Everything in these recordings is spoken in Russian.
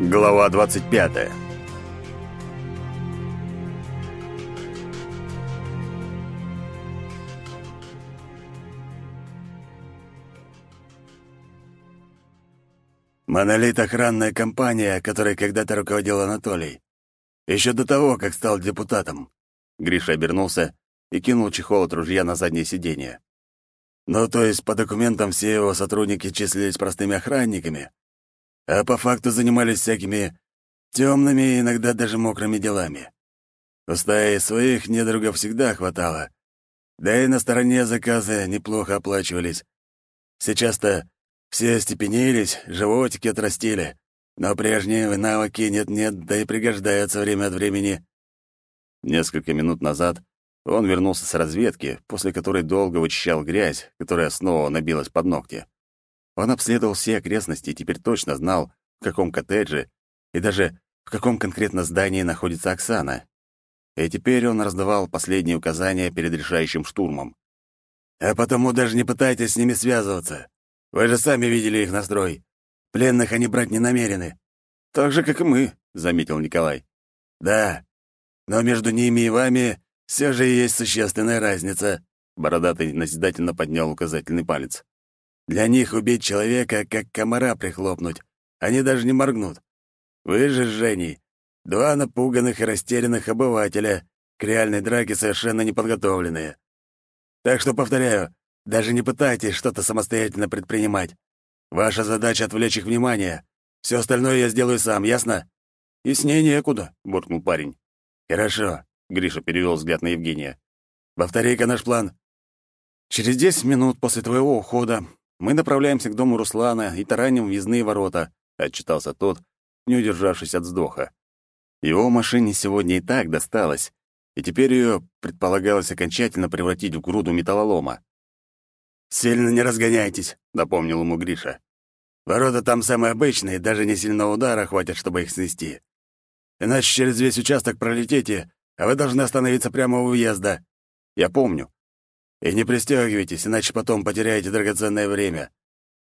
Глава 25. Монолит — охранная компания, которой когда-то руководил Анатолий. Еще до того, как стал депутатом. Гриша обернулся и кинул чехол от ружья на заднее сиденье. Ну, то есть, по документам все его сотрудники числились простыми охранниками, а по факту занимались всякими темными и иногда даже мокрыми делами. У стаи своих недругов всегда хватало, да и на стороне заказы неплохо оплачивались. Сейчас-то все остепенились, животики отрастили, но прежние навыки нет-нет, да и пригождаются время от времени. Несколько минут назад он вернулся с разведки, после которой долго вычищал грязь, которая снова набилась под ногти. Он обследовал все окрестности и теперь точно знал, в каком коттедже и даже в каком конкретно здании находится Оксана. И теперь он раздавал последние указания перед решающим штурмом. «А потому даже не пытайтесь с ними связываться. Вы же сами видели их настрой. Пленных они брать не намерены». «Так же, как и мы», — заметил Николай. «Да, но между ними и вами все же есть существенная разница», — Бородатый назидательно поднял указательный палец. Для них убить человека, как комара прихлопнуть. Они даже не моргнут. Вы же с Женей — два напуганных и растерянных обывателя, к реальной драке совершенно неподготовленные. Так что, повторяю, даже не пытайтесь что-то самостоятельно предпринимать. Ваша задача — отвлечь их внимание. Все остальное я сделаю сам, ясно?» «Яснее некуда», — буркнул парень. «Хорошо», — Гриша перевел взгляд на Евгения. «Повтори-ка наш план». «Через десять минут после твоего ухода мы направляемся к дому Руслана и тараним въездные ворота», — отчитался тот, не удержавшись от вздоха. Его машине сегодня и так досталось, и теперь ее предполагалось окончательно превратить в груду металлолома. «Сильно не разгоняйтесь», — напомнил ему Гриша. «Ворота там самые обычные, даже не сильного удара хватит, чтобы их снести. Иначе через весь участок пролетите, а вы должны остановиться прямо у въезда. Я помню. И не пристегивайтесь, иначе потом потеряете драгоценное время.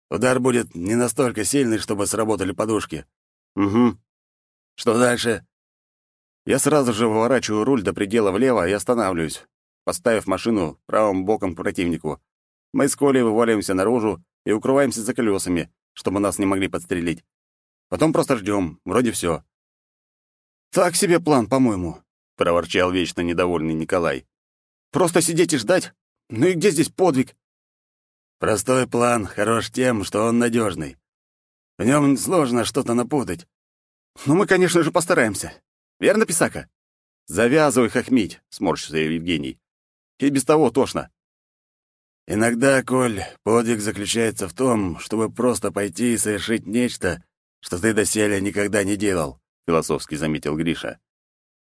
Удар будет не настолько сильный, чтобы сработали подушки. Угу. Что дальше? Я сразу же выворачиваю руль до предела влево и останавливаюсь, поставив машину правым боком к противнику. Мы с Колей вываливаемся наружу и укрываемся за колесами, чтобы нас не могли подстрелить. Потом просто ждем, вроде все. «Так себе план, по-моему», — проворчал вечно недовольный Николай. «Просто сидеть и ждать? Ну и где здесь подвиг? Простой план хорош тем, что он надежный. В нем сложно что-то напутать. Ну, мы, конечно же, постараемся. Верно, Писака? Завязывай хохмить, сморщился Евгений. И без того тошно. Иногда, Коль, подвиг заключается в том, чтобы просто пойти и совершить нечто, что ты доселе никогда не делал, философски заметил Гриша.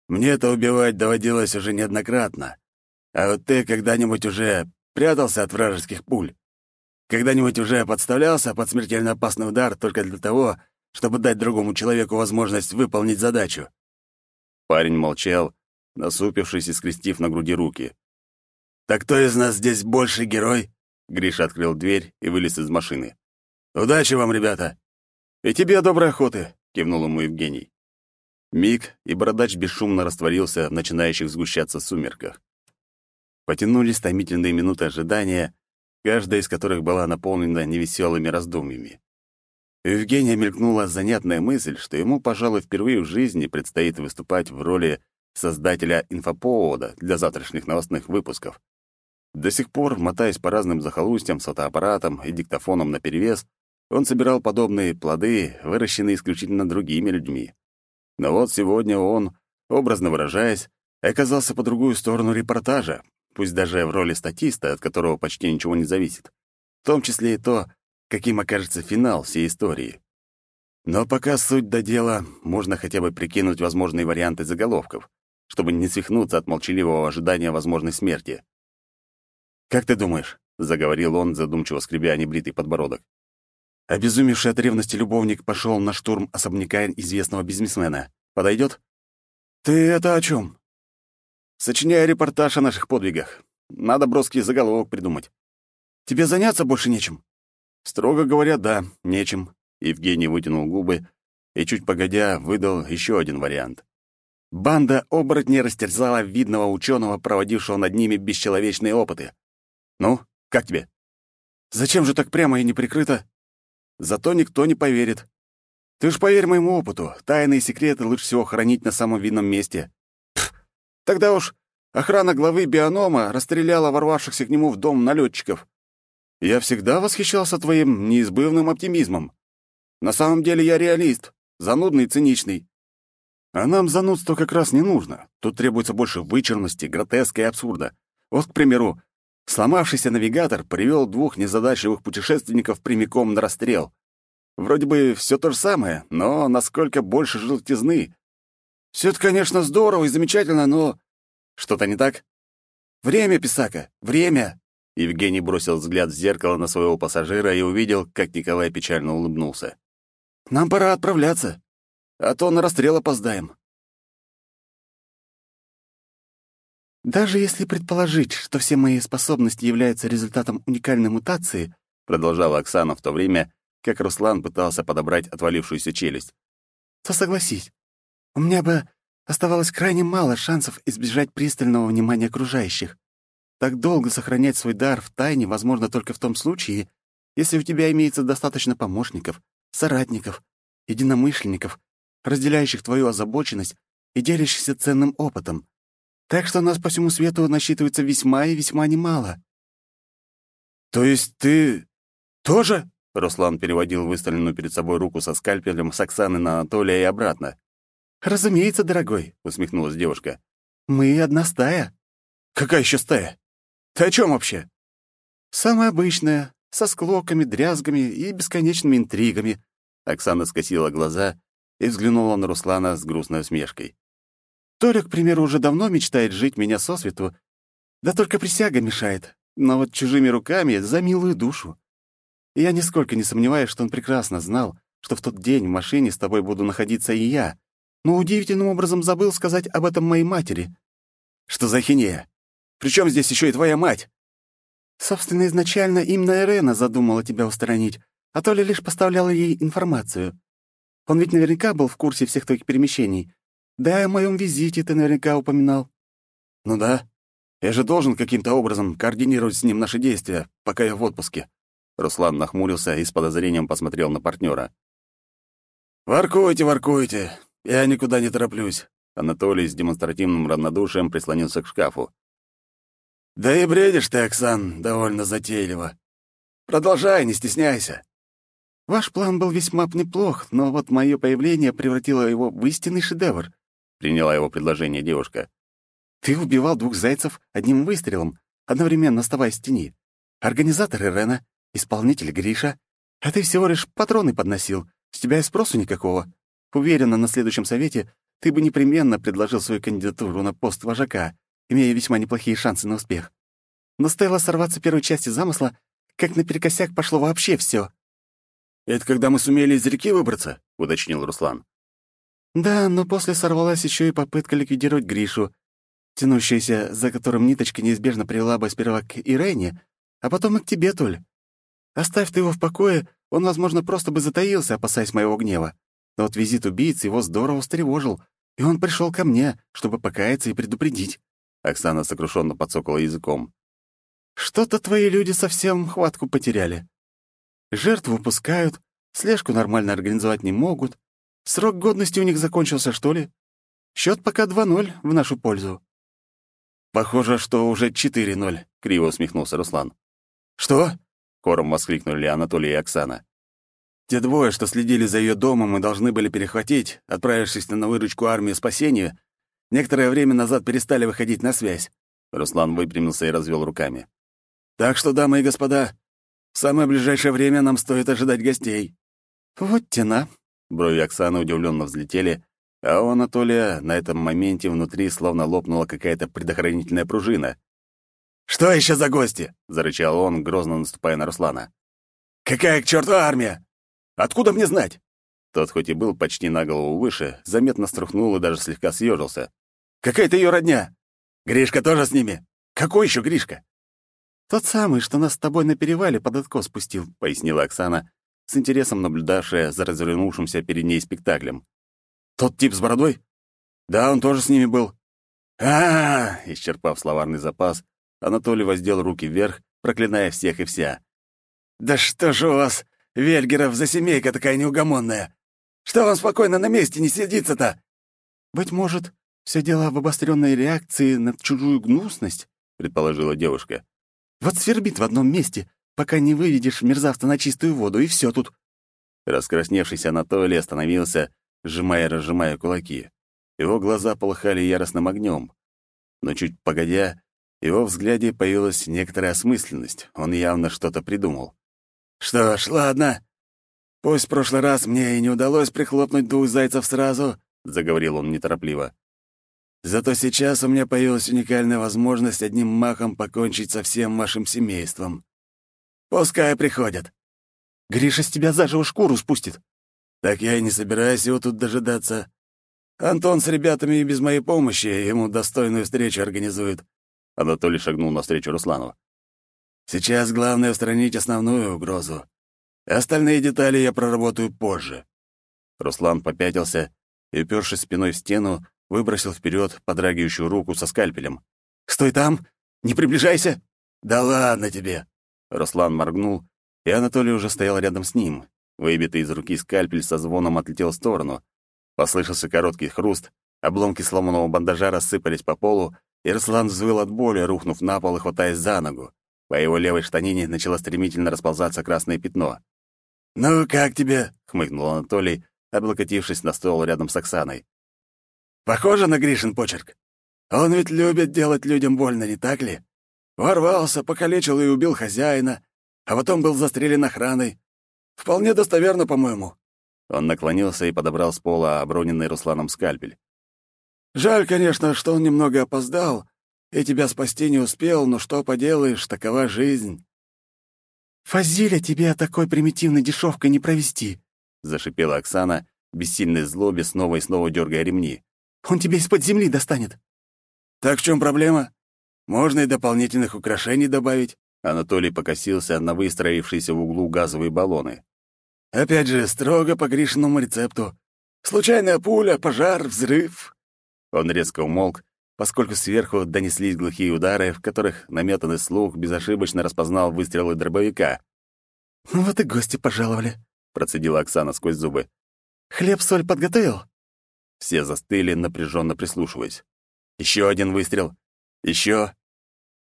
Мне-то убивать доводилось уже неоднократно. А вот ты когда-нибудь уже прятался от вражеских пуль? Когда-нибудь уже подставлялся под смертельно опасный удар только для того, чтобы дать другому человеку возможность выполнить задачу?» Парень молчал, насупившись и скрестив на груди руки. «Так кто из нас здесь больше герой?» Гриша открыл дверь и вылез из машины. «Удачи вам, ребята!» «И тебе доброй охоты!» — кивнул ему Евгений. Миг, и бородач бесшумно растворился в начинающих сгущаться сумерках. Потянулись томительные минуты ожидания, каждая из которых была наполнена невеселыми раздумьями. У Евгения мелькнула занятная мысль, что ему, пожалуй, впервые в жизни предстоит выступать в роли создателя инфоповода для завтрашних новостных выпусков. До сих пор, мотаясь по разным захолустьям с фотоаппаратом и диктофоном наперевес, он собирал подобные плоды, выращенные исключительно другими людьми. Но вот сегодня он, образно выражаясь, оказался по другую сторону репортажа, пусть даже в роли статиста, от которого почти ничего не зависит. В том числе и то, каким окажется финал всей истории. Но пока суть до дела, можно хотя бы прикинуть возможные варианты заголовков, чтобы не свихнуться от молчаливого ожидания возможной смерти. «Как ты думаешь?» — заговорил он, задумчиво скребя небритый подбородок. Обезумевший от ревности любовник пошел на штурм особняка известного бизнесмена. Подойдет? «Ты это о чем? Сочиняю репортаж о наших подвигах. Надо броский заголовок придумать. Тебе заняться больше нечем? Строго говоря, да, нечем. Евгений вытянул губы и чуть погодя выдал еще один вариант. Банда оборотней растерзала видного ученого, проводившего над ними бесчеловечные опыты. Ну, как тебе? Зачем же так прямо и неприкрыто? Зато никто не поверит. Ты ж поверь моему опыту, тайные секреты лучше всего хранить на самом видном месте. Тогда уж охрана главы бионома расстреляла ворвавшихся к нему в дом налетчиков. Я всегда восхищался твоим неизбывным оптимизмом. На самом деле я реалист, занудный и циничный. А нам занудство как раз не нужно. Тут требуется больше вычурности, гротеска и абсурда. Вот, к примеру, сломавшийся навигатор привел двух незадачливых путешественников прямиком на расстрел. Вроде бы все то же самое, но насколько больше желтизны. Все это, конечно, здорово и замечательно, но... Что-то не так? Время, Писака, время! Евгений бросил взгляд в зеркало на своего пассажира и увидел, как Николай печально улыбнулся. «Нам пора отправляться, а то на расстрел опоздаем». «Даже если предположить, что все мои способности являются результатом уникальной мутации», продолжала Оксана в то время, как Руслан пытался подобрать отвалившуюся челюсть. «То согласись, у меня бы оставалось крайне мало шансов избежать пристального внимания окружающих. Так долго сохранять свой дар в тайне возможно только в том случае, если у тебя имеется достаточно помощников, соратников, единомышленников, разделяющих твою озабоченность и делящихся ценным опытом. Так что нас по всему свету насчитывается весьма и весьма немало». «То есть ты тоже?» Руслан переводил выставленную перед собой руку со скальпелем с Оксаны на Анатолия и обратно. «Разумеется, дорогой», — усмехнулась девушка. «Мы одна стая». «Какая еще стая? Ты о чем вообще?» «Самая обычная, со склоками, дрязгами и бесконечными интригами». Оксана скосила глаза и взглянула на Руслана с грустной усмешкой. «Толя, к примеру, уже давно мечтает жить меня сосвету, да только присяга мешает, но вот чужими руками за милую душу. Я нисколько не сомневаюсь, что он прекрасно знал, что в тот день в машине с тобой буду находиться и я, но удивительным образом забыл сказать об этом моей матери. Что за хинея? Причем здесь еще и твоя мать? Собственно, изначально именно Ирена задумала тебя устранить, а то ли лишь поставляла ей информацию. Он ведь наверняка был в курсе всех твоих перемещений. Да и о моем визите ты наверняка упоминал. Ну да. Я же должен каким-то образом координировать с ним наши действия, пока я в отпуске. Руслан нахмурился и с подозрением посмотрел на партнера. «Воркуйте, воркуйте. Я никуда не тороплюсь». Анатолий с демонстративным равнодушием прислонился к шкафу. «Да и бредишь ты, Оксан, довольно затейливо. Продолжай, не стесняйся». «Ваш план был весьма неплох, но вот мое появление превратило его в истинный шедевр», — приняла его предложение девушка. «Ты убивал двух зайцев одним выстрелом, одновременно оставаясь в тени. Организатор Ирена, Исполнитель Гриша, а ты всего лишь патроны подносил, с тебя и спросу никакого. Уверена, на следующем совете ты бы непременно предложил свою кандидатуру на пост вожака, имея весьма неплохие шансы на успех. Но стоило сорваться первой части замысла, как наперекосяк пошло вообще все. «Это когда мы сумели из реки выбраться?» — уточнил Руслан. «Да, но после сорвалась еще и попытка ликвидировать Гришу, тянущаяся, за которым ниточка неизбежно привела бы сперва к Ирене, а потом и к тебе, Толь. Оставь ты его в покое, он, возможно, просто бы затаился, опасаясь моего гнева. Но вот визит убийцы его здорово встревожил, и он пришел ко мне, чтобы покаяться и предупредить». Оксана сокрушенно подсокала языком. «Что-то твои люди совсем хватку потеряли. Жертву упускают, слежку нормально организовать не могут. Срок годности у них закончился, что ли? Счет пока 2-0 в нашу пользу». «Похоже, что уже 4-0», — криво усмехнулся Руслан. «Что?» Хором воскликнули Анатолий и Оксана. Те двое, что следили за ее домом и должны были перехватить, отправившись на выручку армии спасения, некоторое время назад перестали выходить на связь. Руслан выпрямился и развел руками. «Так что, дамы и господа, в самое ближайшее время нам стоит ожидать гостей». «Вот тена». Брови Оксаны удивленно взлетели, а у Анатолия на этом моменте внутри словно лопнула какая-то предохранительная пружина. «Что еще за гости?» — зарычал он, грозно наступая на Руслана. «Какая к черту армия? Откуда мне знать?» Тот, хоть и был почти на голову выше, заметно струхнул и даже слегка съежился. «Какая-то ее родня! Гришка тоже с ними? Какой еще Гришка?» «Тот самый, что нас с тобой на перевале под откос спустил», — пояснила Оксана, с интересом наблюдавшая за развернувшимся перед ней спектаклем. «Тот тип с бородой?» «Да, он тоже с ними был». А, -а, -а исчерпав словарный запас, Анатолий воздел руки вверх, проклиная всех и вся. «Да что же у вас, Вельгеров, за семейка такая неугомонная? Что вам спокойно на месте не сидится-то?» «Быть может, все дело в обостренной реакции на чужую гнусность?» — предположила девушка. «Вот свербит в одном месте, пока не выведешь мерзавца на чистую воду, и все тут». Раскрасневшийся Анатолий остановился, сжимая и разжимая кулаки. Его глаза полыхали яростным огнем. Но чуть погодя, в его взгляде появилась некоторая осмысленность. Он явно что-то придумал. «Что ж, ладно. Пусть в прошлый раз мне и не удалось прихлопнуть двух зайцев сразу», — заговорил он неторопливо. «Зато сейчас у меня появилась уникальная возможность одним махом покончить со всем вашим семейством. Пускай приходят. Гриша с тебя заживо шкуру спустит. Так я и не собираюсь его тут дожидаться. Антон с ребятами и без моей помощи ему достойную встречу организует. Анатолий шагнул навстречу Руслану. Сейчас главное устранить основную угрозу. Остальные детали я проработаю позже. Руслан попятился и, упершись спиной в стену, выбросил вперед подрагивающую руку со скальпелем. «Стой там! Не приближайся!» «Да ладно тебе!» Руслан моргнул, и Анатолий уже стоял рядом с ним. Выбитый из руки скальпель со звоном отлетел в сторону. Послышался короткий хруст, обломки сломанного бандажа рассыпались по полу, и Руслан взвыл от боли, рухнув на пол и хватаясь за ногу. По его левой штанине начало стремительно расползаться красное пятно. «Ну, как тебе?» — хмыкнул Анатолий, облокотившись на стол рядом с Оксаной. «Похоже на Гришин почерк. Он ведь любит делать людям больно, не так ли? Ворвался, покалечил и убил хозяина, а потом был застрелен охраной. Вполне достоверно, по-моему». Он наклонился и подобрал с пола оброненный Русланом скальпель. «Жаль, конечно, что он немного опоздал и тебя спасти не успел, но что поделаешь, такова жизнь». «Фазиля тебе такой примитивной дешевкой не провести», — зашипела Оксана, бессильной злобе, снова и снова дергая ремни. «Он тебя из-под земли достанет». «Так в чем проблема? Можно и дополнительных украшений добавить». Анатолий покосился на выстроившиеся в углу газовые баллоны. «Опять же, строго по Гришиному рецепту. Случайная пуля, пожар, взрыв». Он резко умолк, поскольку сверху донеслись глухие удары, в которых наметанный слух безошибочно распознал выстрелы дробовика. «Ну вот и гости пожаловали», — процедила Оксана сквозь зубы. «Хлеб-соль подготовил?» Все застыли, напряженно прислушиваясь. Еще один выстрел. Еще.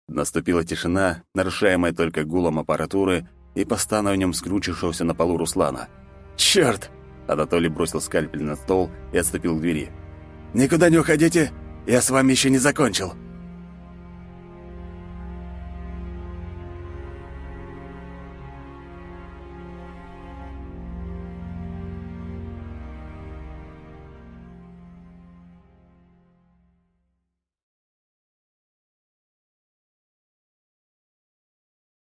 Наступила тишина, нарушаемая только гулом аппаратуры и постанованием скручившегося на полу Руслана. «Чёрт!» Анатолий бросил скальпель на стол и отступил к двери. «Никуда не уходите! Я с вами еще не закончил!»